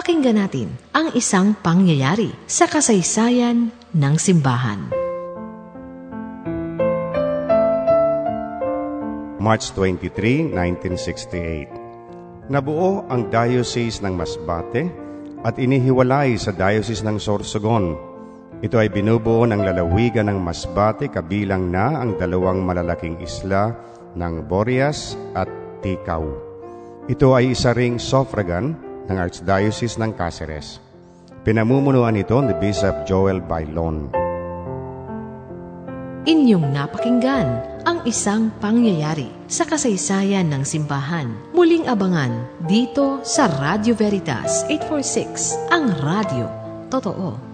Pakinggan natin ang isang pangyayari sa kasaysayan ng simbahan. March 23, 1968 Nabuo ang Diocese ng Masbate at inihiwalay sa Diocese ng Sorsogon. Ito ay binubuo ng lalawigan ng Masbate kabilang na ang dalawang malalaking isla ng Borias at Tikaw. Ito ay isa ring suffragan ng Archdiocese ng Caceres. Pinamumunuan ito ni Bishop Joel Bailon. Inyong napakinggan ang isang pangyayari sa kasaysayan ng simbahan. Muling abangan dito sa Radio Veritas 846, ang radio. Totoo.